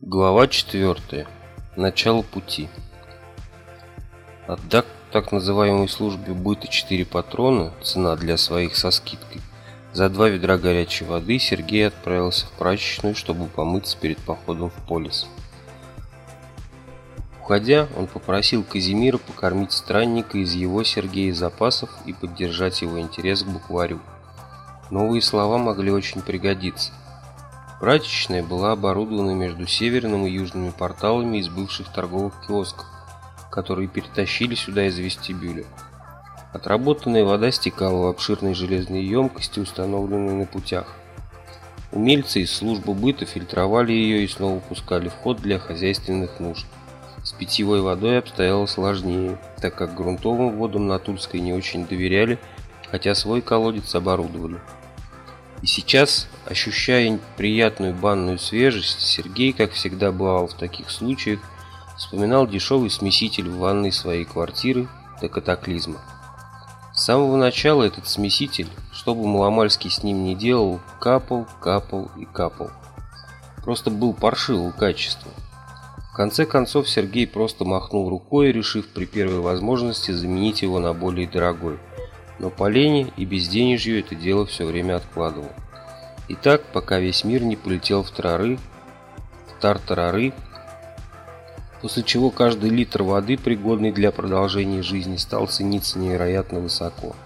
Глава 4. Начало пути. Отдав так называемой службе быта 4 патрона, цена для своих со скидкой, за два ведра горячей воды Сергей отправился в прачечную, чтобы помыться перед походом в полис. Уходя, он попросил Казимира покормить странника из его Сергея запасов и поддержать его интерес к букварю. Новые слова могли очень пригодиться. Прачечная была оборудована между северным и южными порталами из бывших торговых киосков, которые перетащили сюда из вестибюля. Отработанная вода стекала в обширные железные емкости, установленные на путях. Умельцы из службы быта фильтровали ее и снова пускали в ход для хозяйственных нужд. С питьевой водой обстояло сложнее, так как грунтовым водам на Тульской не очень доверяли, хотя свой колодец оборудовали. И сейчас, ощущая приятную банную свежесть, Сергей, как всегда бывал в таких случаях, вспоминал дешевый смеситель в ванной своей квартиры до катаклизма. С самого начала этот смеситель, что бы Маломальский с ним не делал, капал, капал и капал. Просто был паршивого качества. В конце концов Сергей просто махнул рукой, решив при первой возможности заменить его на более дорогой но по лени и безденежью это дело все время откладывал. И так, пока весь мир не полетел в трары, в тартарары, после чего каждый литр воды, пригодный для продолжения жизни, стал цениться невероятно высоко.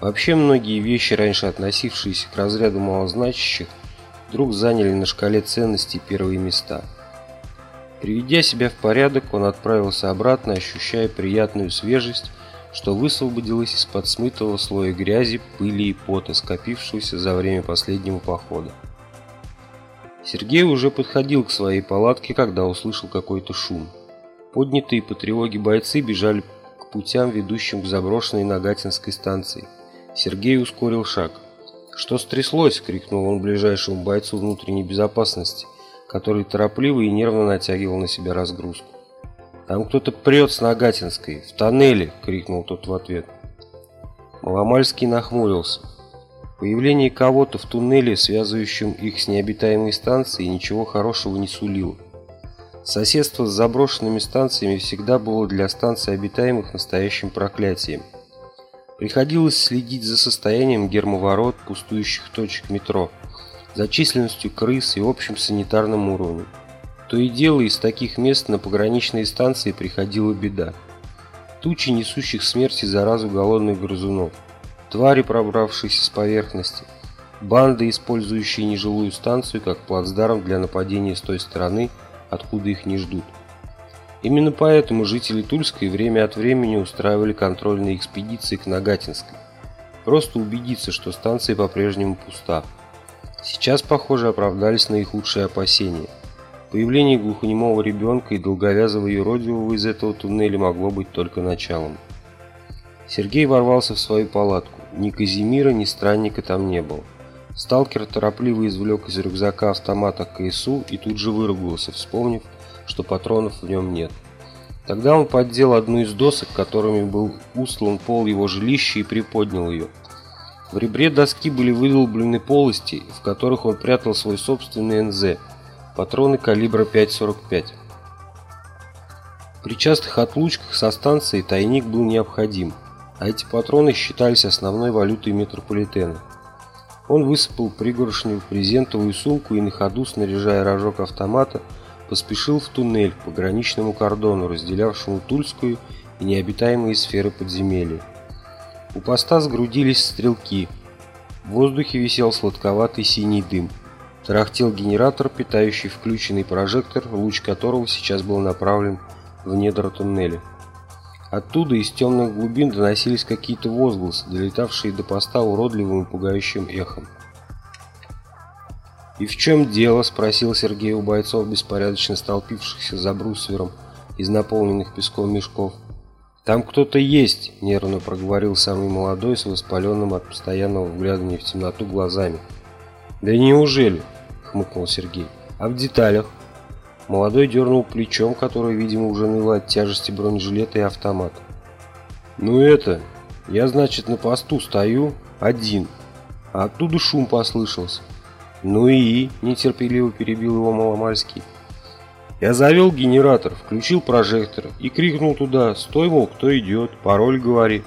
Вообще многие вещи, раньше относившиеся к разряду малозначащих, вдруг заняли на шкале ценностей первые места. Приведя себя в порядок, он отправился обратно, ощущая приятную свежесть что высвободилось из-под смытого слоя грязи, пыли и пота, скопившегося за время последнего похода. Сергей уже подходил к своей палатке, когда услышал какой-то шум. Поднятые по тревоге бойцы бежали к путям, ведущим к заброшенной Нагатинской станции. Сергей ускорил шаг. «Что стряслось?» – крикнул он ближайшему бойцу внутренней безопасности, который торопливо и нервно натягивал на себя разгрузку. «Там кто-то прет с Нагатинской, в тоннеле!» — крикнул тот в ответ. Маломальский нахмурился. Появление кого-то в туннеле, связывающем их с необитаемой станцией, ничего хорошего не сулило. Соседство с заброшенными станциями всегда было для станций обитаемых настоящим проклятием. Приходилось следить за состоянием гермоворот, пустующих точек метро, за численностью крыс и общим санитарным уровнем. То и дело из таких мест на пограничные станции приходила беда. Тучи, несущих смерти заразу голодных грызунов, твари, пробравшиеся с поверхности, банды, использующие нежилую станцию как плацдарм для нападения с той стороны, откуда их не ждут. Именно поэтому жители Тульской время от времени устраивали контрольные экспедиции к Нагатинской. Просто убедиться, что станция по-прежнему пуста. Сейчас, похоже, оправдались наихудшие опасения – Появление глухонемого ребенка и долговязого юродивого из этого туннеля могло быть только началом. Сергей ворвался в свою палатку. Ни Казимира, ни странника там не было. Сталкер торопливо извлек из рюкзака автомата КСУ и тут же выругался, вспомнив, что патронов в нем нет. Тогда он поддел одну из досок, которыми был услан пол его жилища и приподнял ее. В ребре доски были выдолблены полости, в которых он прятал свой собственный НЗ – Патроны калибра 5,45. При частых отлучках со станции тайник был необходим, а эти патроны считались основной валютой метрополитена. Он высыпал пригоршню в презентовую сумку и на ходу, снаряжая рожок автомата, поспешил в туннель к пограничному кордону, разделявшему Тульскую и необитаемые сферы подземелья. У поста сгрудились стрелки. В воздухе висел сладковатый синий дым – Тарахтел генератор, питающий включенный прожектор, луч которого сейчас был направлен в недра туннеля. Оттуда из темных глубин доносились какие-то возгласы, долетавшие до поста уродливым и пугающим эхом. «И в чем дело?» – спросил Сергей у бойцов, беспорядочно столпившихся за брусвером из наполненных песком мешков. «Там кто-то есть!» – нервно проговорил самый молодой с воспаленным от постоянного вглядывания в темноту глазами. «Да неужели?» Хмыкнул Сергей. А в деталях? Молодой дернул плечом, которое, видимо, уже ныло от тяжести бронежилета и автомата. Ну это, я, значит, на посту стою, один, а оттуда шум послышался. Ну и, нетерпеливо перебил его Маломальский. Я завел генератор, включил прожектор и крикнул туда «Стой, мол, кто идет, пароль говори».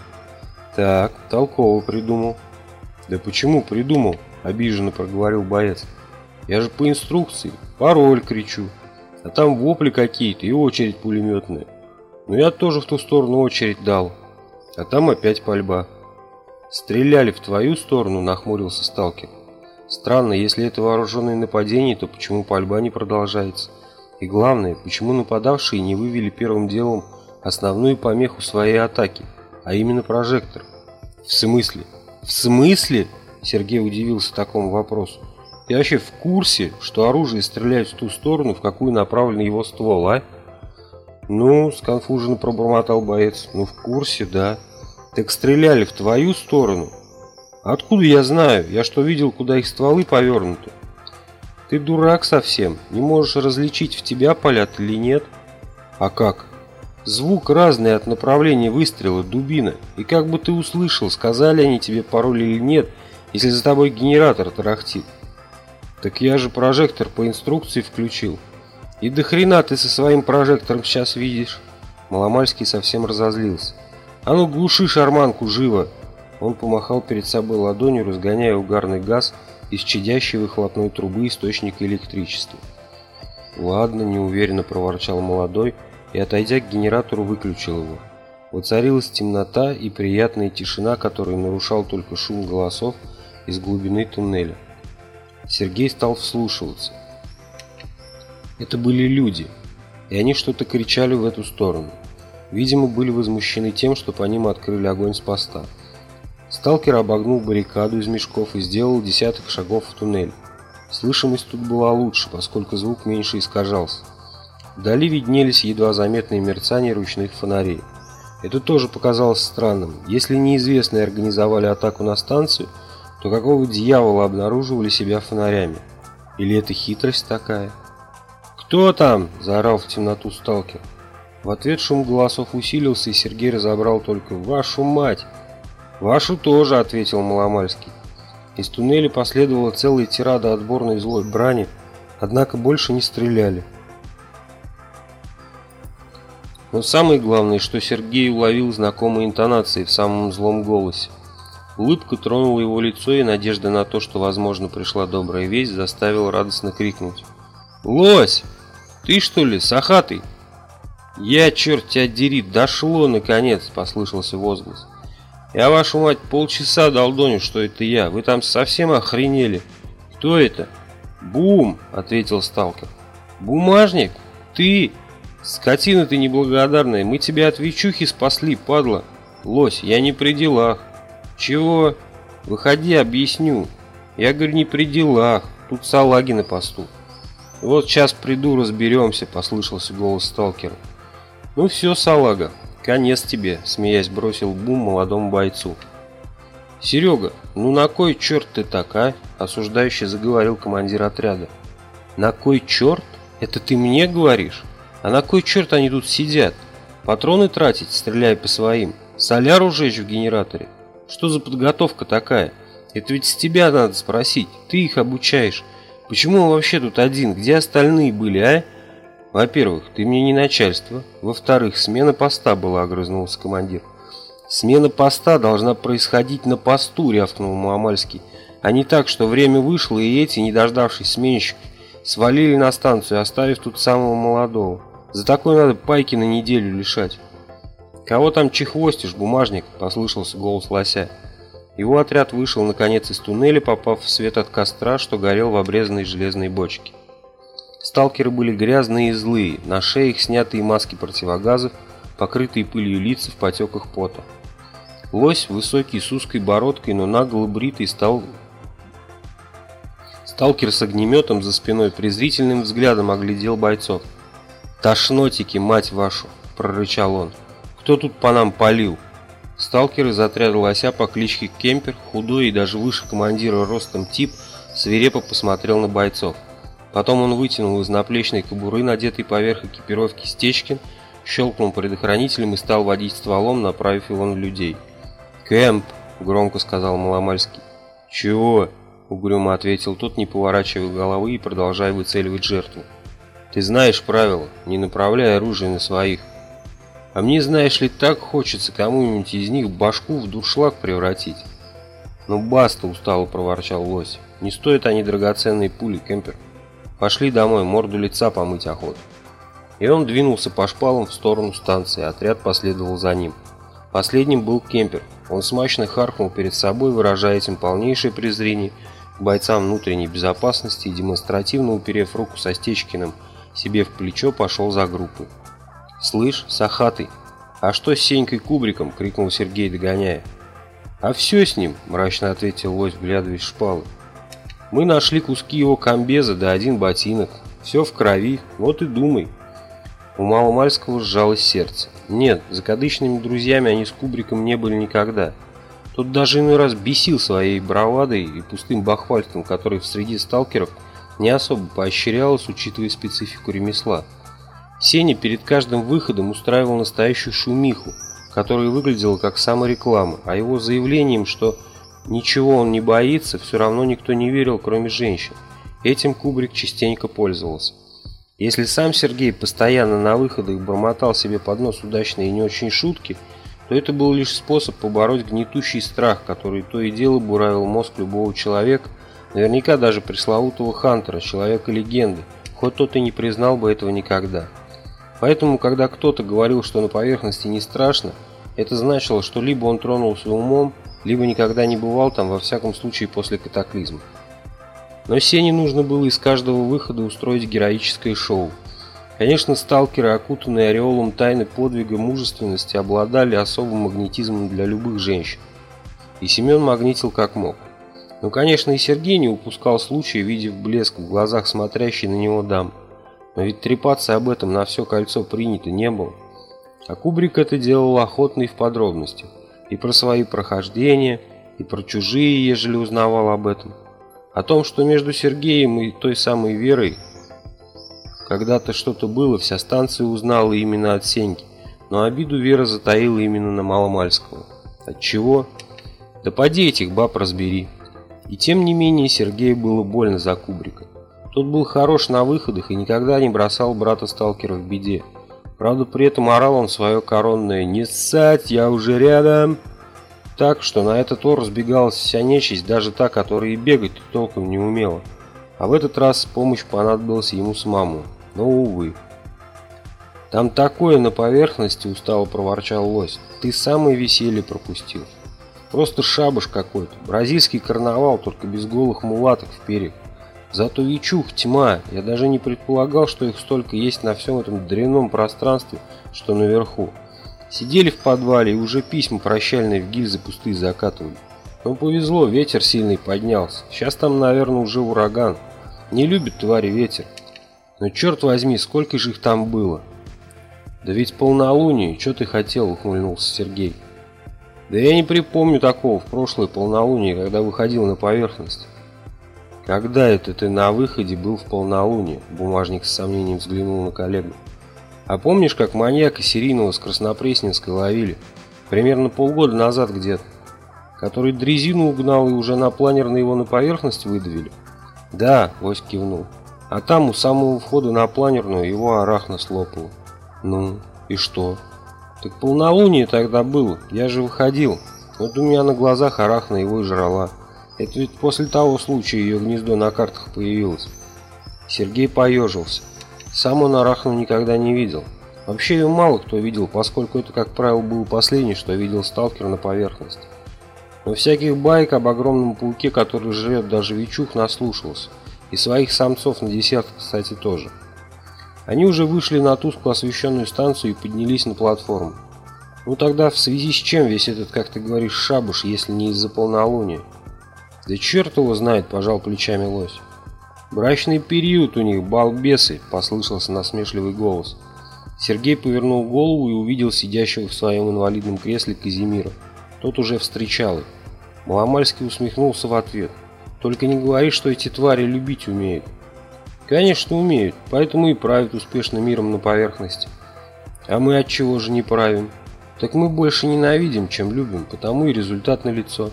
Так, толково придумал. Да почему придумал? Обиженно проговорил боец. Я же по инструкции, пароль кричу. А там вопли какие-то и очередь пулеметная. Но я тоже в ту сторону очередь дал. А там опять пальба. Стреляли в твою сторону, нахмурился сталкер. Странно, если это вооруженное нападение, то почему пальба не продолжается? И главное, почему нападавшие не вывели первым делом основную помеху своей атаки – а именно прожектор. В смысле? В смысле? Сергей удивился такому вопросу. Ты вообще в курсе, что оружие стреляет в ту сторону, в какую направлен его ствол, а? Ну, сконфуженно пробормотал боец. Ну, в курсе, да. Так стреляли в твою сторону? Откуда я знаю? Я что, видел, куда их стволы повернуты? Ты дурак совсем. Не можешь различить, в тебя палят или нет? А как? Звук разный от направления выстрела, дубина. И как бы ты услышал, сказали они тебе пароль или нет, если за тобой генератор тарахтит. Так я же прожектор по инструкции включил. И до хрена ты со своим прожектором сейчас видишь? Маломальский совсем разозлился. А ну глуши шарманку живо! Он помахал перед собой ладонью, разгоняя угарный газ из чадящей выхлопной трубы источника электричества. «Ладно», – неуверенно проворчал молодой, – и, отойдя к генератору, выключил его. Воцарилась темнота и приятная тишина, которую нарушал только шум голосов из глубины туннеля. Сергей стал вслушиваться. Это были люди, и они что-то кричали в эту сторону. Видимо, были возмущены тем, что по ним открыли огонь с поста. Сталкер обогнул баррикаду из мешков и сделал десяток шагов в туннель. Слышимость тут была лучше, поскольку звук меньше искажался. Вдали виднелись едва заметные мерцания ручных фонарей. Это тоже показалось странным. Если неизвестные организовали атаку на станцию, то какого дьявола обнаруживали себя фонарями? Или это хитрость такая? «Кто там?» – заорал в темноту сталкер. В ответ шум голосов усилился, и Сергей разобрал только «Вашу мать!» «Вашу тоже!» – ответил Маломальский. Из туннеля последовала целая тирада отборной злой брани, однако больше не стреляли. Но самое главное, что Сергей уловил знакомые интонации в самом злом голосе. Улыбка тронула его лицо, и надежда на то, что, возможно, пришла добрая весть, заставила радостно крикнуть. «Лось! Ты что ли, сахатый?» «Я, черт тебя дери, дошло, наконец!» – послышался возглас. «Я, вашу мать, полчаса долдоню, что это я. Вы там совсем охренели? Кто это?» «Бум!» – ответил сталкер. «Бумажник? Ты?» «Скотина ты неблагодарная, мы тебя от Вичухи спасли, падла!» «Лось, я не при делах!» «Чего?» «Выходи, объясню!» «Я говорю, не при делах, тут салаги на посту!» «Вот сейчас приду, разберемся», — послышался голос сталкера. «Ну все, салага, конец тебе», — смеясь бросил бум молодому бойцу. «Серега, ну на кой черт ты так, а?» — осуждающе заговорил командир отряда. «На кой черт? Это ты мне говоришь?» А на кой черт они тут сидят? Патроны тратить, стреляя по своим? Соляру жечь в генераторе? Что за подготовка такая? Это ведь с тебя надо спросить. Ты их обучаешь. Почему он вообще тут один? Где остальные были, а? Во-первых, ты мне не начальство. Во-вторых, смена поста была, огрызнулся командир. Смена поста должна происходить на посту, рявкнул Муамальский. А не так, что время вышло, и эти, не дождавшись сменщиков, свалили на станцию, оставив тут самого молодого. За такое надо пайки на неделю лишать. «Кого там чехвостишь, бумажник?» – послышался голос лося. Его отряд вышел наконец из туннеля, попав в свет от костра, что горел в обрезанной железной бочке. Сталкеры были грязные и злые, на шее их снятые маски противогазов, покрытые пылью лица в потеках пота. Лось, высокий, с узкой бородкой, но нагло бритый, стал... Сталкер с огнеметом за спиной презрительным взглядом оглядел бойцов. «Тошнотики, мать вашу!» – прорычал он. «Кто тут по нам палил?» Сталкер из отряда лося по кличке Кемпер, худой и даже выше командира ростом тип, свирепо посмотрел на бойцов. Потом он вытянул из наплечной кобуры, надетой поверх экипировки Стечкин, щелкнул предохранителем и стал водить стволом, направив его на людей. «Кэмп!» – громко сказал Маломальский. «Чего?» – угрюмо ответил тот, не поворачивая головы и продолжая выцеливать жертву. Ты знаешь правила, не направляй оружие на своих. А мне, знаешь ли, так хочется кому-нибудь из них башку в дуршлаг превратить. Ну баста, устало проворчал лось. Не стоят они драгоценные пули, кемпер. Пошли домой, морду лица помыть охоту. И он двинулся по шпалам в сторону станции, отряд последовал за ним. Последним был кемпер. Он смачно харкнул перед собой, выражая этим полнейшее презрение к бойцам внутренней безопасности и демонстративно уперев руку со Стечкиным себе в плечо, пошел за группой. «Слышь, Сахатый, а что с Сенькой Кубриком?» — крикнул Сергей, догоняя. «А все с ним», — мрачно ответил лось, в шпалы. «Мы нашли куски его комбеза да один ботинок. Все в крови, вот и думай». У Маломальского сжалось сердце. Нет, закадычными друзьями они с Кубриком не были никогда. Тот даже иной раз бесил своей бравадой и пустым бахвальством, который в среде сталкеров не особо поощрялось, учитывая специфику ремесла. Сеня перед каждым выходом устраивал настоящую шумиху, которая выглядела как самореклама, а его заявлением, что ничего он не боится, все равно никто не верил, кроме женщин. Этим Кубрик частенько пользовался. Если сам Сергей постоянно на выходах бормотал себе под нос удачные и не очень шутки, то это был лишь способ побороть гнетущий страх, который то и дело буравил мозг любого человека, наверняка даже пресловутого Хантера, человека-легенды, хоть тот и не признал бы этого никогда. Поэтому, когда кто-то говорил, что на поверхности не страшно, это значило, что либо он тронулся умом, либо никогда не бывал там, во всяком случае после катаклизма. Но Сене нужно было из каждого выхода устроить героическое шоу. Конечно, сталкеры, окутанные ореолом тайны подвига мужественности, обладали особым магнетизмом для любых женщин. И Семен магнитил как мог. Но, конечно, и Сергей не упускал случая, видев блеск в глазах смотрящей на него дам. Но ведь трепаться об этом на все кольцо принято не было. А Кубрик это делал охотно и в подробностях. И про свои прохождения, и про чужие, ежели узнавал об этом. О том, что между Сергеем и той самой Верой когда-то что-то было, вся станция узнала именно от Сеньки, но обиду Вера затаила именно на Маломальского. От чего? Да поди этих баб разбери. И тем не менее Сергею было больно за Кубрика. Тот был хорош на выходах и никогда не бросал брата-сталкера в беде. Правда, при этом орал он свое коронное «Не ссать, я уже рядом!» Так, что на этот ор разбегалась вся нечисть, даже та, которая и бегать толком не умела. А в этот раз помощь понадобилась ему самому. Но, увы. «Там такое на поверхности!» – устало проворчал лось. «Ты самое веселье пропустил. Просто шабаш какой-то. Бразильский карнавал, только без голых мулаток в перьях. Зато ячух тьма. Я даже не предполагал, что их столько есть на всем этом дрянном пространстве, что наверху. Сидели в подвале и уже письма прощальные в гильзы пустые закатывали. Но повезло, ветер сильный поднялся. Сейчас там, наверное, уже ураган. Не любит твари ветер. Но черт возьми, сколько же их там было? Да ведь полнолуние, что ты хотел, ухмыльнулся Сергей. Да я не припомню такого в прошлое полнолуние, когда выходил на поверхность. Когда это ты на выходе был в полнолуние? Бумажник с сомнением взглянул на коллегу. А помнишь, как маньяка серийного с Краснопресненской ловили? Примерно полгода назад где-то. Который дрезину угнал и уже на планер его на поверхность выдавили? Да, Лось кивнул. А там у самого входа на планерную его арахна слопало. Ну, и что? Так полнолуние тогда было, я же выходил. Вот у меня на глазах арахна его и жрала. Это ведь после того случая ее гнездо на картах появилось. Сергей поежился. Сам он Арахну никогда не видел. Вообще ее мало кто видел, поскольку это, как правило, был последний, что видел сталкер на поверхности. Но всяких байк об огромном пауке, который жрет даже Вичух, наслушался. И своих самцов на десяток, кстати, тоже. Они уже вышли на тускло освещенную станцию и поднялись на платформу. Ну тогда в связи с чем весь этот, как ты говоришь, шабуш, если не из-за полнолуния? Да черт его знает, пожал плечами лось. «Брачный период у них, балбесы!» – послышался насмешливый голос. Сергей повернул голову и увидел сидящего в своем инвалидном кресле Казимира. Тот уже встречал их. Маломальский усмехнулся в ответ. «Только не говори, что эти твари любить умеют». «Конечно умеют, поэтому и правят успешно миром на поверхности». «А мы от чего же не правим?» «Так мы больше ненавидим, чем любим, потому и результат налицо».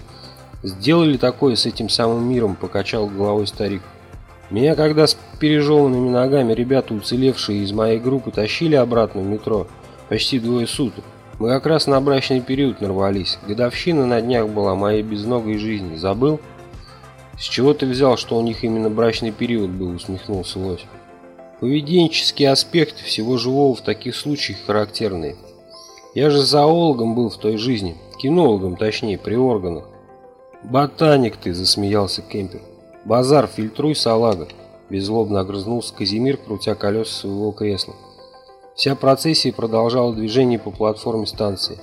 «Сделали такое с этим самым миром», – покачал головой старик. Меня когда с пережеванными ногами ребята, уцелевшие из моей группы, тащили обратно в метро почти двое суток, мы как раз на брачный период нарвались. Годовщина на днях была моей безногой жизни. Забыл? С чего ты взял, что у них именно брачный период был, усмехнулся Лось. Поведенческие аспекты всего живого в таких случаях характерны. Я же зоологом был в той жизни, кинологом точнее, при органах. «Ботаник ты!» – засмеялся Кемпер. «Базар, фильтруй, салага!» – беззлобно огрызнулся Казимир, крутя колеса своего кресла. Вся процессия продолжала движение по платформе станции.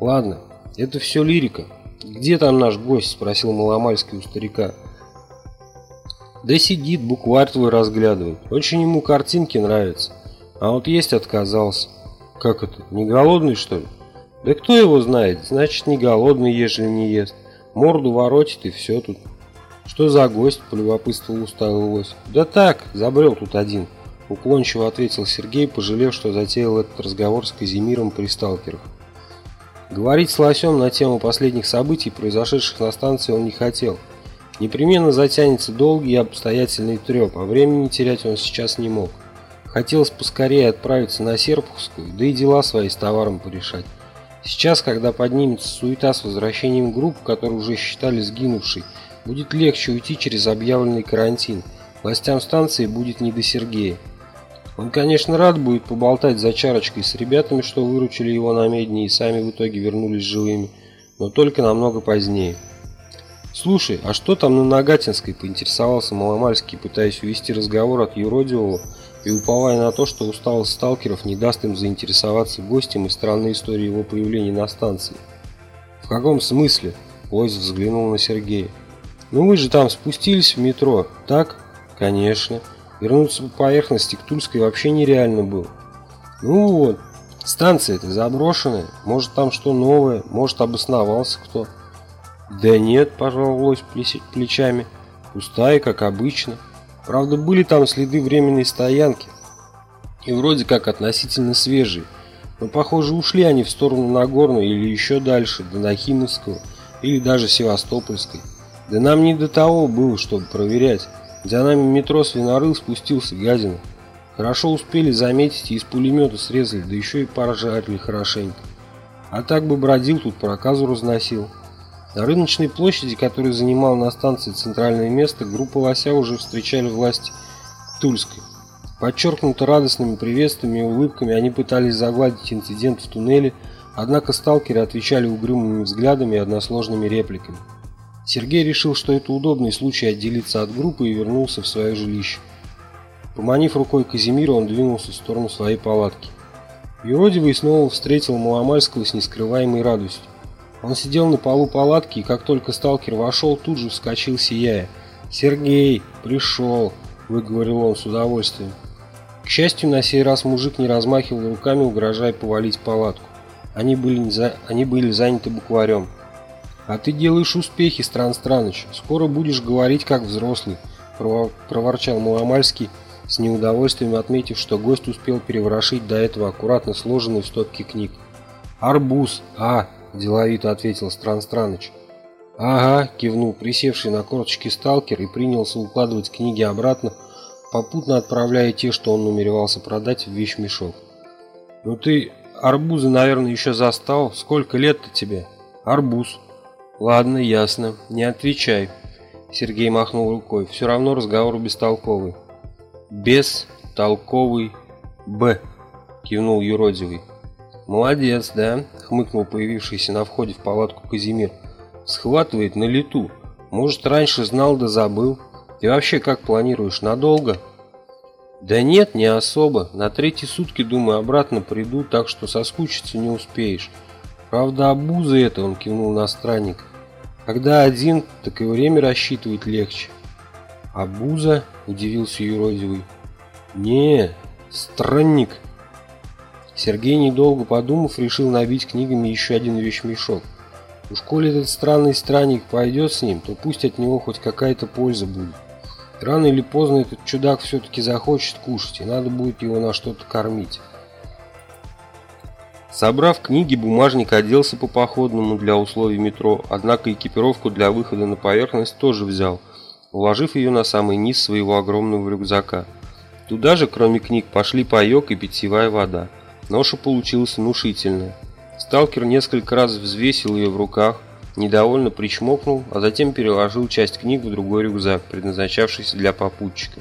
«Ладно, это все лирика. Где там наш гость?» – спросил Маломальский у старика. «Да сидит, букварь твой разглядывает. Очень ему картинки нравятся. А вот есть отказался». «Как это, не голодный, что ли?» «Да кто его знает? Значит, не голодный, ежели не ест». Морду воротит и все тут. Что за гость? Полюбопытствовал усталый лось. Да так, забрел тут один. Уклончиво ответил Сергей, пожалев, что затеял этот разговор с Казимиром при сталкерах. Говорить с лосем на тему последних событий, произошедших на станции, он не хотел. Непременно затянется долгий и обстоятельный треп, а времени терять он сейчас не мог. Хотелось поскорее отправиться на Серпухскую, да и дела свои с товаром порешать. Сейчас, когда поднимется суета с возвращением групп, которые уже считали сгинувшей, будет легче уйти через объявленный карантин. Властям станции будет не до Сергея. Он, конечно, рад будет поболтать за чарочкой с ребятами, что выручили его на медне и сами в итоге вернулись живыми, но только намного позднее. «Слушай, а что там на Нагатинской?» – поинтересовался Маломальский, пытаясь увести разговор от юродивого и уповая на то, что усталость сталкеров не даст им заинтересоваться гостем и странной историей его появления на станции. «В каком смысле?» – Лось взглянул на Сергея. «Ну мы же там спустились в метро, так?» «Конечно. Вернуться по поверхности к Тульской вообще нереально было». «Ну вот, станция-то заброшенная, может там что новое, может обосновался кто». «Да нет», – пожал Лось плечами, – «пустая, как обычно». Правда, были там следы временной стоянки. И вроде как относительно свежие. Но, похоже, ушли они в сторону Нагорной или еще дальше, до Нахимовского, или даже Севастопольской. Да нам не до того было, чтобы проверять. За нами метро свинорыл спустился гадина. Хорошо успели заметить и из пулемета срезали, да еще и поржарили хорошенько. А так бы бродил тут, проказу разносил. На рыночной площади, которую занимал на станции центральное место, группа лося уже встречали власти Тульской. Подчеркнуто радостными приветствиями и улыбками они пытались загладить инцидент в туннеле, однако сталкеры отвечали угрюмыми взглядами и односложными репликами. Сергей решил, что это удобный случай отделиться от группы и вернулся в свое жилище. Поманив рукой Казимира, он двинулся в сторону своей палатки. Юродивый снова встретил Маломальского с нескрываемой радостью. Он сидел на полу палатки, и как только сталкер вошел, тут же вскочил, сияя. «Сергей, пришел!» – выговорил он с удовольствием. К счастью, на сей раз мужик не размахивал руками, угрожая повалить палатку. Они были, за... Они были заняты букварем. «А ты делаешь успехи, Стран Страныч. Скоро будешь говорить, как взрослый», – проворчал Маломальский, с неудовольствием отметив, что гость успел переворошить до этого аккуратно сложенные стопки книг. «Арбуз! А, деловито ответил Стран Страныч. «Ага», – кивнул присевший на корточки сталкер и принялся укладывать книги обратно, попутно отправляя те, что он намеревался продать, в вещмешок. «Ну ты арбузы, наверное, еще застал. Сколько лет-то тебе?» «Арбуз». «Ладно, ясно. Не отвечай». Сергей махнул рукой. «Все равно разговор бестолковый». «Бестолковый Б», – кивнул юродивый. «Молодец, да?» — хмыкнул появившийся на входе в палатку Казимир. «Схватывает на лету. Может, раньше знал да забыл. Ты вообще как планируешь, надолго?» «Да нет, не особо. На третьи сутки, думаю, обратно приду, так что соскучиться не успеешь. Правда, обуза это, он кивнул на странник. Когда один, так и время рассчитывать легче». «Обуза?» – удивился юродивый. «Не, странник», Сергей, недолго подумав, решил набить книгами еще один вещмешок. Уж коли этот странный странник пойдет с ним, то пусть от него хоть какая-то польза будет. Рано или поздно этот чудак все-таки захочет кушать, и надо будет его на что-то кормить. Собрав книги, бумажник оделся по походному для условий метро, однако экипировку для выхода на поверхность тоже взял. уложив ее на самый низ своего огромного рюкзака. Туда же, кроме книг, пошли паек и питьевая вода. Ноша получилась внушительная. Сталкер несколько раз взвесил ее в руках, недовольно причмокнул, а затем переложил часть книг в другой рюкзак, предназначавшийся для попутчика.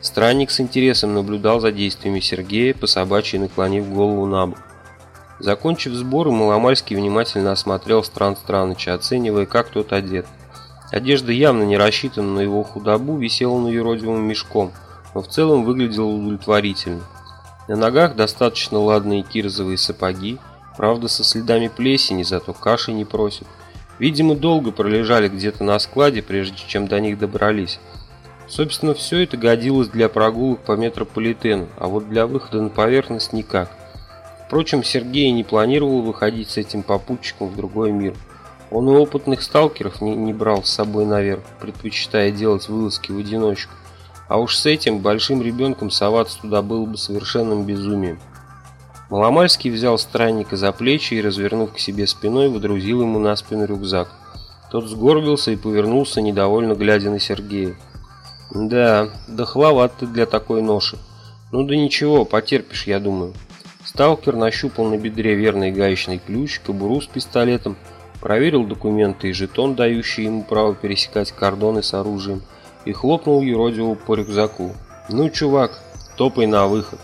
Странник с интересом наблюдал за действиями Сергея, по собачьи наклонив голову на бок. Закончив сборы, Маломальский внимательно осмотрел Стран Страныча, оценивая, как тот одет. Одежда явно не рассчитана на его худобу, висела на юродивым мешком, но в целом выглядела удовлетворительно. На ногах достаточно ладные кирзовые сапоги, правда со следами плесени, зато каши не просят. Видимо, долго пролежали где-то на складе, прежде чем до них добрались. Собственно, все это годилось для прогулок по метрополитену, а вот для выхода на поверхность никак. Впрочем, Сергей не планировал выходить с этим попутчиком в другой мир. Он и опытных сталкеров не, не брал с собой наверх, предпочитая делать вылазки в одиночку. А уж с этим большим ребенком соваться туда было бы совершенным безумием. Маломальский взял странника за плечи и, развернув к себе спиной, водрузил ему на спину рюкзак. Тот сгорбился и повернулся, недовольно глядя на Сергея. «Да, дохловат ты для такой ноши. Ну да ничего, потерпишь, я думаю». Сталкер нащупал на бедре верный гаечный ключ, кобуру с пистолетом, проверил документы и жетон, дающий ему право пересекать кордоны с оружием, и хлопнул юродиву по рюкзаку. «Ну, чувак, топай на выход»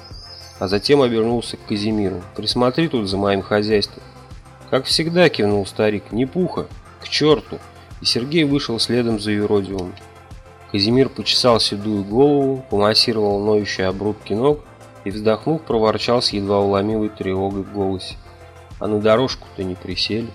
а затем обернулся к Казимиру. «Присмотри тут за моим хозяйством». «Как всегда», — кивнул старик, — «не пуха, к черту!» И Сергей вышел следом за юродивым. Казимир почесал седую голову, помассировал ноющие обрубки ног и, вздохнув, проворчал с едва уломимой тревогой в голосе. «А на дорожку-то не присели?»